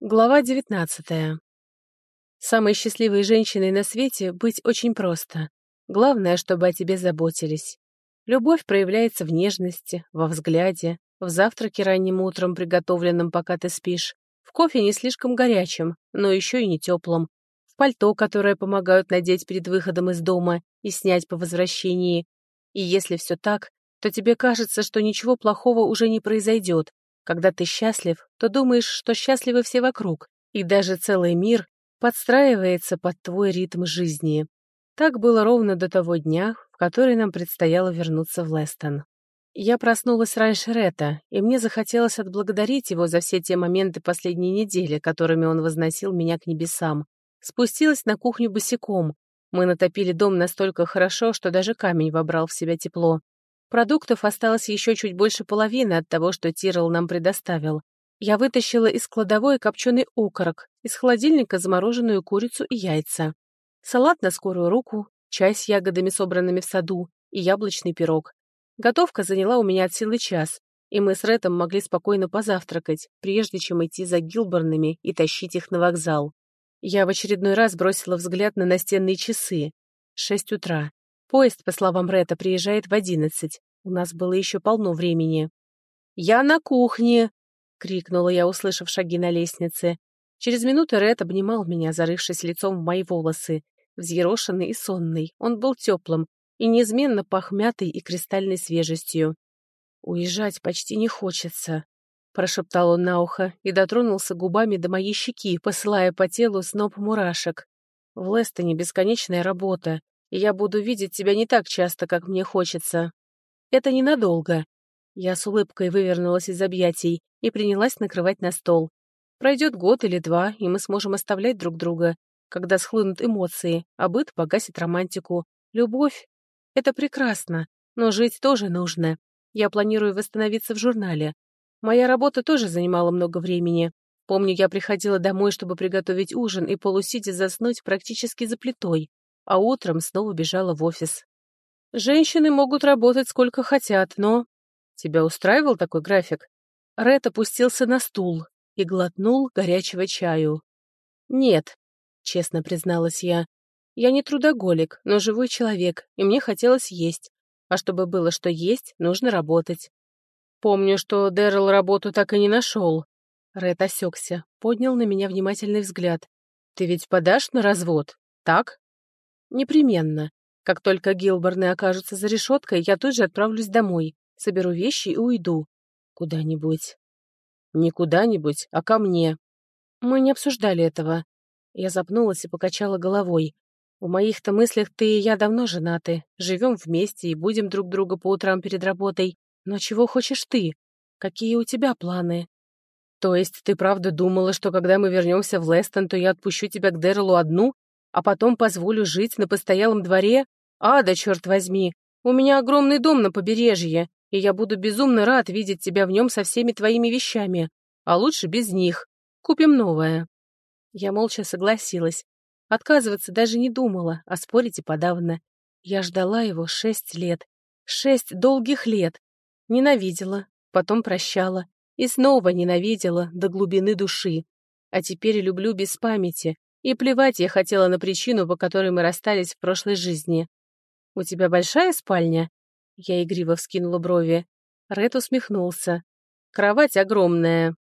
Глава 19. Самой счастливой женщиной на свете быть очень просто. Главное, чтобы о тебе заботились. Любовь проявляется в нежности, во взгляде, в завтраке ранним утром, приготовленном, пока ты спишь, в кофе не слишком горячем, но еще и не теплом, в пальто, которое помогают надеть перед выходом из дома и снять по возвращении. И если все так, то тебе кажется, что ничего плохого уже не произойдет, когда ты счастлив, то думаешь, что счастливы все вокруг, и даже целый мир подстраивается под твой ритм жизни. Так было ровно до того дня, в который нам предстояло вернуться в Лестон. Я проснулась раньше Рета, и мне захотелось отблагодарить его за все те моменты последней недели, которыми он возносил меня к небесам. Спустилась на кухню босиком. Мы натопили дом настолько хорошо, что даже камень вобрал в себя тепло. Продуктов осталось еще чуть больше половины от того, что Тирл нам предоставил. Я вытащила из кладовой копченый окорок, из холодильника замороженную курицу и яйца. Салат на скорую руку, чай с ягодами, собранными в саду, и яблочный пирог. Готовка заняла у меня от силы час, и мы с Рэтом могли спокойно позавтракать, прежде чем идти за Гилборнами и тащить их на вокзал. Я в очередной раз бросила взгляд на настенные часы. Шесть утра. Поезд, по словам Ретта, приезжает в одиннадцать. У нас было еще полно времени. «Я на кухне!» — крикнула я, услышав шаги на лестнице. Через минуту Ред обнимал меня, зарывшись лицом в мои волосы. Взъерошенный и сонный, он был теплым и неизменно пахмятой и кристальной свежестью. «Уезжать почти не хочется», — прошептал он на ухо и дотронулся губами до моей щеки, посылая по телу сноп мурашек. «В Лестоне бесконечная работа, и я буду видеть тебя не так часто, как мне хочется. Это ненадолго. Я с улыбкой вывернулась из объятий и принялась накрывать на стол. Пройдет год или два, и мы сможем оставлять друг друга, когда схлынут эмоции, а быт погасит романтику. Любовь — это прекрасно, но жить тоже нужно. Я планирую восстановиться в журнале. Моя работа тоже занимала много времени. Помню, я приходила домой, чтобы приготовить ужин и полусидя заснуть практически за плитой а утром снова бежала в офис. Женщины могут работать сколько хотят, но... Тебя устраивал такой график? Ред опустился на стул и глотнул горячего чаю. Нет, честно призналась я. Я не трудоголик, но живой человек, и мне хотелось есть. А чтобы было что есть, нужно работать. Помню, что Дэрил работу так и не нашел. Ред осекся, поднял на меня внимательный взгляд. Ты ведь подашь на развод, так? Непременно. Как только Гилборны окажутся за решеткой, я тут же отправлюсь домой, соберу вещи и уйду. Куда-нибудь. Не куда-нибудь, а ко мне. Мы не обсуждали этого. Я запнулась и покачала головой. В моих-то мыслях ты и я давно женаты, живем вместе и будем друг друга по утрам перед работой. Но чего хочешь ты? Какие у тебя планы? То есть ты правда думала, что когда мы вернемся в Лестон, то я отпущу тебя к Дэрилу одну, а потом позволю жить на постоялом дворе? А, да черт возьми, у меня огромный дом на побережье, и я буду безумно рад видеть тебя в нем со всеми твоими вещами, а лучше без них. Купим новое». Я молча согласилась. Отказываться даже не думала, а спорить и подавно. Я ждала его шесть лет. Шесть долгих лет. Ненавидела, потом прощала. И снова ненавидела до глубины души. А теперь люблю без памяти, и плевать я хотела на причину, по которой мы расстались в прошлой жизни. «У тебя большая спальня?» Я игриво вскинула брови. Ред усмехнулся. «Кровать огромная».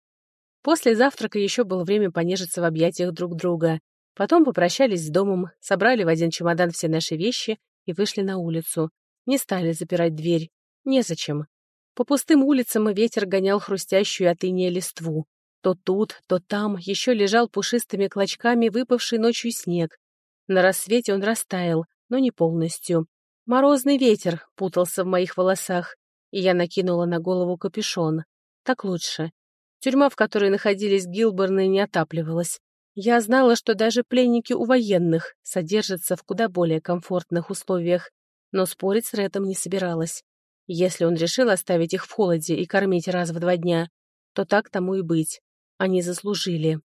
После завтрака еще было время понежиться в объятиях друг друга. Потом попрощались с домом, собрали в один чемодан все наши вещи и вышли на улицу. Не стали запирать дверь. Незачем. По пустым улицам ветер гонял хрустящую от листву. То тут, то там еще лежал пушистыми клочками выпавший ночью снег. На рассвете он растаял, но не полностью. Морозный ветер путался в моих волосах, и я накинула на голову капюшон. Так лучше. Тюрьма, в которой находились Гилборны, не отапливалась. Я знала, что даже пленники у военных содержатся в куда более комфортных условиях, но спорить с Рэтом не собиралась. Если он решил оставить их в холоде и кормить раз в два дня, то так тому и быть. Они заслужили.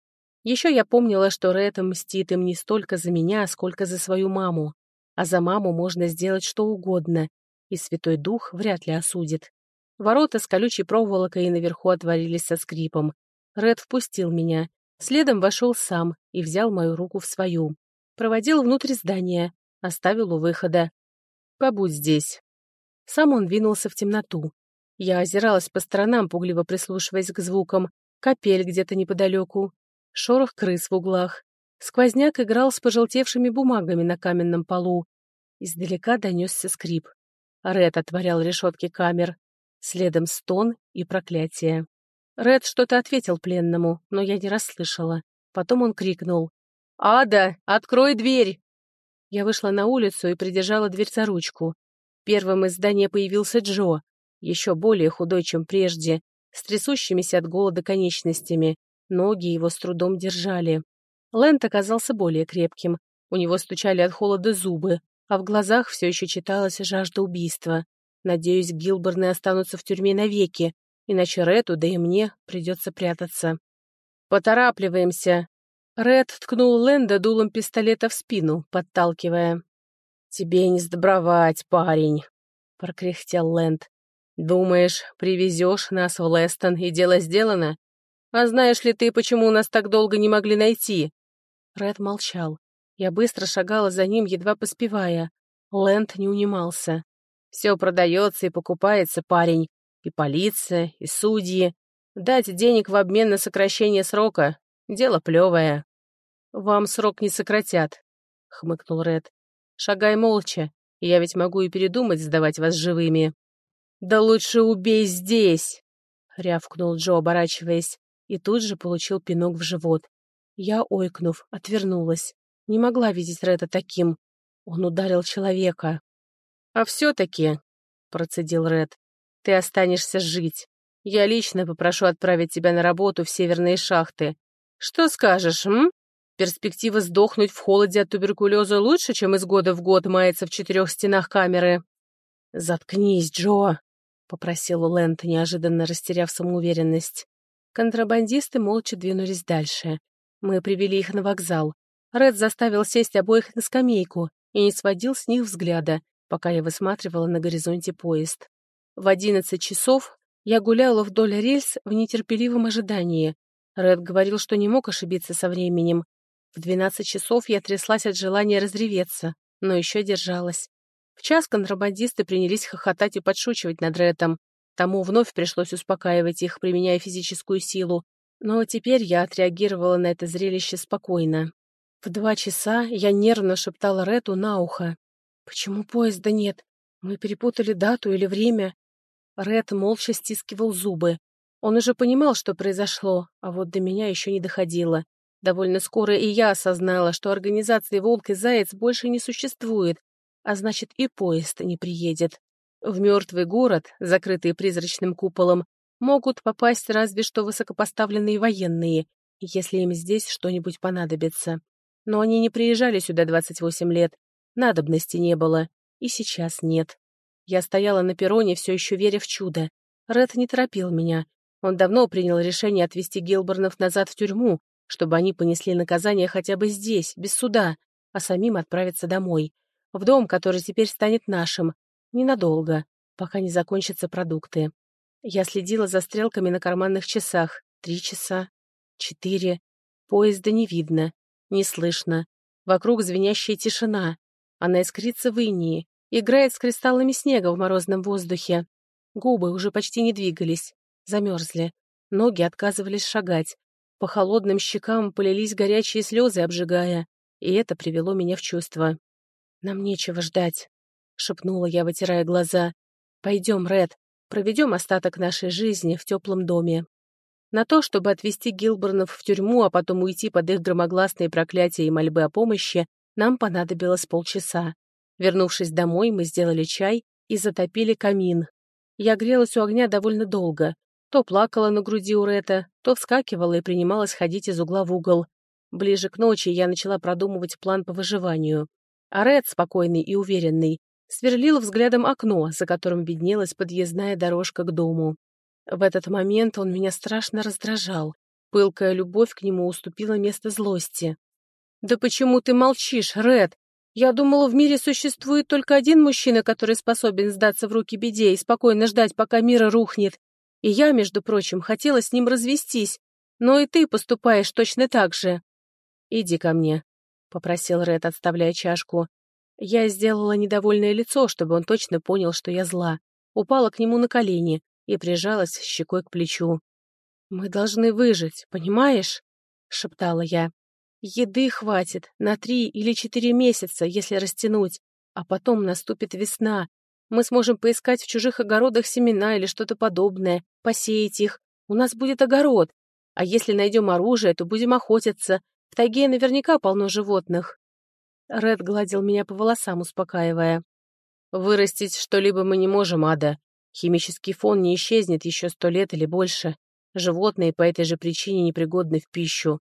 Еще я помнила, что Рэд мстит им не столько за меня, сколько за свою маму. А за маму можно сделать что угодно, и Святой Дух вряд ли осудит. Ворота с колючей проволокой наверху отворились со скрипом. Ред впустил меня, Следом вошел сам и взял мою руку в свою. Проводил внутрь здания, оставил у выхода. «Побудь здесь». Сам он двинулся в темноту. Я озиралась по сторонам, пугливо прислушиваясь к звукам. Капель где-то неподалеку. Шорох крыс в углах. Сквозняк играл с пожелтевшими бумагами на каменном полу. Издалека донесся скрип. Ред отворял решетки камер. Следом стон и проклятие. Ред что-то ответил пленному, но я не расслышала. Потом он крикнул. «Ада, открой дверь!» Я вышла на улицу и придержала дверь за ручку. Первым из здания появился Джо, еще более худой, чем прежде, с трясущимися от голода конечностями. Ноги его с трудом держали. Лэнд оказался более крепким. У него стучали от холода зубы, а в глазах все еще читалась жажда убийства. Надеюсь, Гилберны останутся в тюрьме навеки, иначе Рету, да и мне, придется прятаться. «Поторапливаемся!» Ред ткнул Лэнда дулом пистолета в спину, подталкивая. «Тебе не сдобровать, парень!» — прокряхтел Лэнд. «Думаешь, привезешь нас в Лестон, и дело сделано? А знаешь ли ты, почему нас так долго не могли найти?» Ред молчал. Я быстро шагала за ним, едва поспевая. Лэнд не унимался. «Все продается и покупается, парень. И полиция, и судьи. Дать денег в обмен на сокращение срока — дело плевое». «Вам срок не сократят», — хмыкнул Ред. «Шагай молча, я ведь могу и передумать сдавать вас живыми». «Да лучше убей здесь!» — рявкнул Джо, оборачиваясь, и тут же получил пинок в живот. Я, ойкнув, отвернулась. Не могла видеть Рэда таким. Он ударил человека. «А все-таки», — процедил Ред, — «ты останешься жить. Я лично попрошу отправить тебя на работу в северные шахты. Что скажешь, м? Перспектива сдохнуть в холоде от туберкулеза лучше, чем из года в год маяться в четырех стенах камеры?» «Заткнись, Джо», — попросил Лэнд, неожиданно растеряв самоуверенность. Контрабандисты молча двинулись дальше. Мы привели их на вокзал. Ред заставил сесть обоих на скамейку и не сводил с них взгляда, пока я высматривала на горизонте поезд. В одиннадцать часов я гуляла вдоль рельс в нетерпеливом ожидании. Ред говорил, что не мог ошибиться со временем. В двенадцать часов я тряслась от желания разреветься, но еще держалась. В час контрабандисты принялись хохотать и подшучивать над Редом. Тому вновь пришлось успокаивать их, применяя физическую силу. Но теперь я отреагировала на это зрелище спокойно. В два часа я нервно шептала Рету на ухо. «Почему поезда нет? Мы перепутали дату или время?» Ред молча стискивал зубы. Он уже понимал, что произошло, а вот до меня еще не доходило. Довольно скоро и я осознала, что организации «Волк и Заяц» больше не существует, а значит и поезд не приедет. В мертвый город, закрытый призрачным куполом, могут попасть разве что высокопоставленные военные, если им здесь что-нибудь понадобится. Но они не приезжали сюда 28 лет. Надобности не было. И сейчас нет. Я стояла на перроне, все еще веря в чудо. Ред не торопил меня. Он давно принял решение отвезти Гилбернов назад в тюрьму, чтобы они понесли наказание хотя бы здесь, без суда, а самим отправиться домой. В дом, который теперь станет нашим. Ненадолго, пока не закончатся продукты. Я следила за стрелками на карманных часах. Три часа. Четыре. Поезда не видно. Не слышно. Вокруг звенящая тишина. Она искрится в инии, играет с кристаллами снега в морозном воздухе. Губы уже почти не двигались, замерзли. Ноги отказывались шагать. По холодным щекам полились горячие слезы, обжигая, и это привело меня в чувство. «Нам нечего ждать», — шепнула я, вытирая глаза. «Пойдем, Ред, проведем остаток нашей жизни в теплом доме». На то, чтобы отвезти Гилбернов в тюрьму, а потом уйти под их громогласные проклятия и мольбы о помощи, нам понадобилось полчаса. Вернувшись домой, мы сделали чай и затопили камин. Я грелась у огня довольно долго. То плакала на груди у Рета, то вскакивала и принималась ходить из угла в угол. Ближе к ночи я начала продумывать план по выживанию. А Ред, спокойный и уверенный, сверлил взглядом окно, за которым виднелась подъездная дорожка к дому. В этот момент он меня страшно раздражал. Пылкая любовь к нему уступила место злости. «Да почему ты молчишь, Ред? Я думала, в мире существует только один мужчина, который способен сдаться в руки беде и спокойно ждать, пока мир рухнет. И я, между прочим, хотела с ним развестись. но и ты поступаешь точно так же. Иди ко мне, — попросил Ред, отставляя чашку. Я сделала недовольное лицо, чтобы он точно понял, что я зла. Упала к нему на колени и прижалась щекой к плечу. «Мы должны выжить, понимаешь?» — шептала я. «Еды хватит на три или четыре месяца, если растянуть, а потом наступит весна. Мы сможем поискать в чужих огородах семена или что-то подобное, посеять их. У нас будет огород. А если найдем оружие, то будем охотиться. В тайге наверняка полно животных». Ред гладил меня по волосам, успокаивая. «Вырастить что-либо мы не можем, Ада. Химический фон не исчезнет еще сто лет или больше. Животные по этой же причине непригодны в пищу.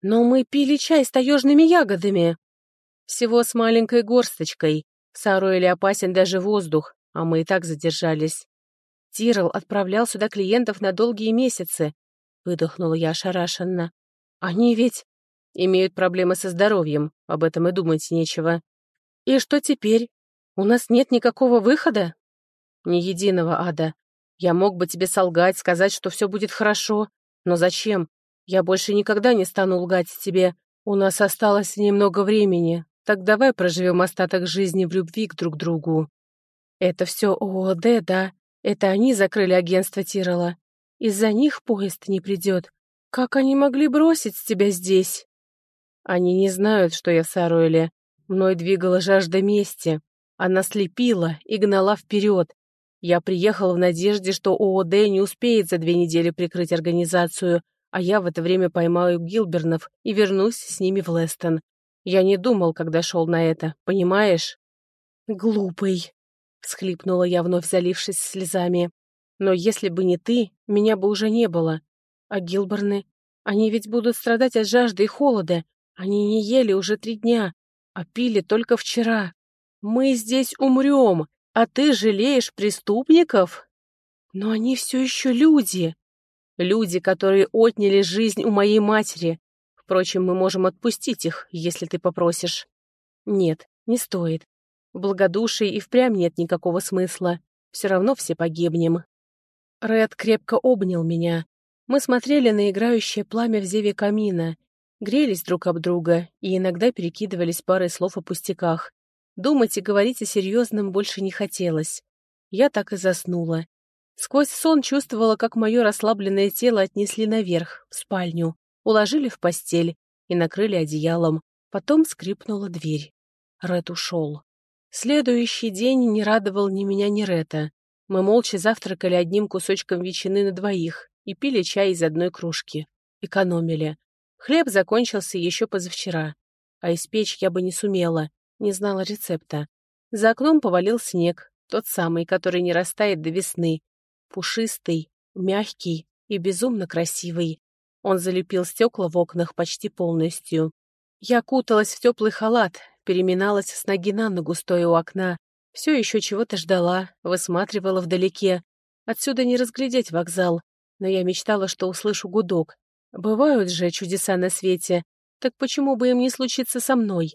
Но мы пили чай с таежными ягодами. Всего с маленькой горсточкой. В опасен даже воздух, а мы и так задержались. Тирл отправлял сюда клиентов на долгие месяцы. Выдохнула я ошарашенно. Они ведь имеют проблемы со здоровьем, об этом и думать нечего. И что теперь? У нас нет никакого выхода? Ни единого, Ада. Я мог бы тебе солгать, сказать, что все будет хорошо. Но зачем? Я больше никогда не стану лгать тебе. У нас осталось немного времени. Так давай проживем остаток жизни в любви к друг другу. Это все ООД, да? Это они закрыли агентство Тирола. Из-за них поезд не придет. Как они могли бросить тебя здесь? Они не знают, что я в Саруэле. Мной двигала жажда мести. Она слепила и гнала вперед. Я приехал в надежде, что ООД не успеет за две недели прикрыть организацию, а я в это время поймаю Гилбернов и вернусь с ними в Лестон. Я не думал, когда шел на это, понимаешь? Глупый, всхлипнула я, вновь залившись слезами. Но если бы не ты, меня бы уже не было. А Гилберны? Они ведь будут страдать от жажды и холода. Они не ели уже три дня, а пили только вчера. Мы здесь умрем, а ты жалеешь преступников? Но они все еще люди. Люди, которые отняли жизнь у моей матери. Впрочем, мы можем отпустить их, если ты попросишь. Нет, не стоит. В благодушии и впрямь нет никакого смысла. Все равно все погибнем. Ред крепко обнял меня. Мы смотрели на играющее пламя в зеве камина, грелись друг об друга и иногда перекидывались парой слов о пустяках. Думать и говорить о серьезном больше не хотелось. Я так и заснула. Сквозь сон чувствовала, как мое расслабленное тело отнесли наверх, в спальню, уложили в постель и накрыли одеялом. Потом скрипнула дверь. Ред ушел. Следующий день не радовал ни меня, ни Рета. Мы молча завтракали одним кусочком ветчины на двоих и пили чай из одной кружки. Экономили. Хлеб закончился еще позавчера. А испечь я бы не сумела не знала рецепта. За окном повалил снег, тот самый, который не растает до весны. Пушистый, мягкий и безумно красивый. Он залепил стекла в окнах почти полностью. Я куталась в теплый халат, переминалась с ноги на ногу, стоя у окна. Все еще чего-то ждала, высматривала вдалеке. Отсюда не разглядеть вокзал, но я мечтала, что услышу гудок. Бывают же чудеса на свете, так почему бы им не случиться со мной?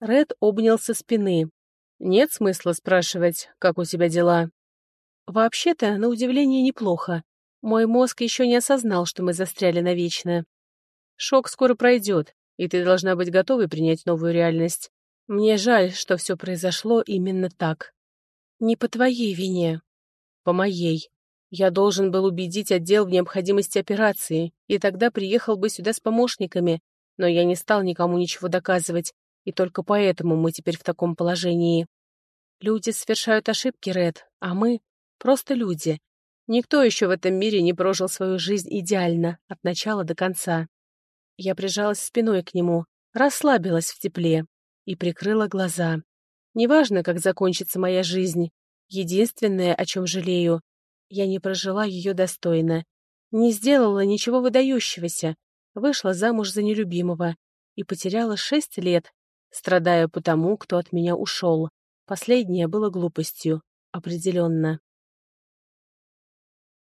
Ред обнял со спины. «Нет смысла спрашивать, как у тебя дела?» «Вообще-то, на удивление, неплохо. Мой мозг еще не осознал, что мы застряли навечно. Шок скоро пройдет, и ты должна быть готовой принять новую реальность. Мне жаль, что все произошло именно так. Не по твоей вине. По моей. Я должен был убедить отдел в необходимости операции, и тогда приехал бы сюда с помощниками, но я не стал никому ничего доказывать, и только поэтому мы теперь в таком положении. Люди совершают ошибки, Ред, а мы — просто люди. Никто еще в этом мире не прожил свою жизнь идеально, от начала до конца. Я прижалась спиной к нему, расслабилась в тепле и прикрыла глаза. Неважно, как закончится моя жизнь. Единственное, о чем жалею, я не прожила ее достойно. Не сделала ничего выдающегося. Вышла замуж за нелюбимого и потеряла шесть лет, Страдаю по тому, кто от меня ушел. Последнее было глупостью. Определенно.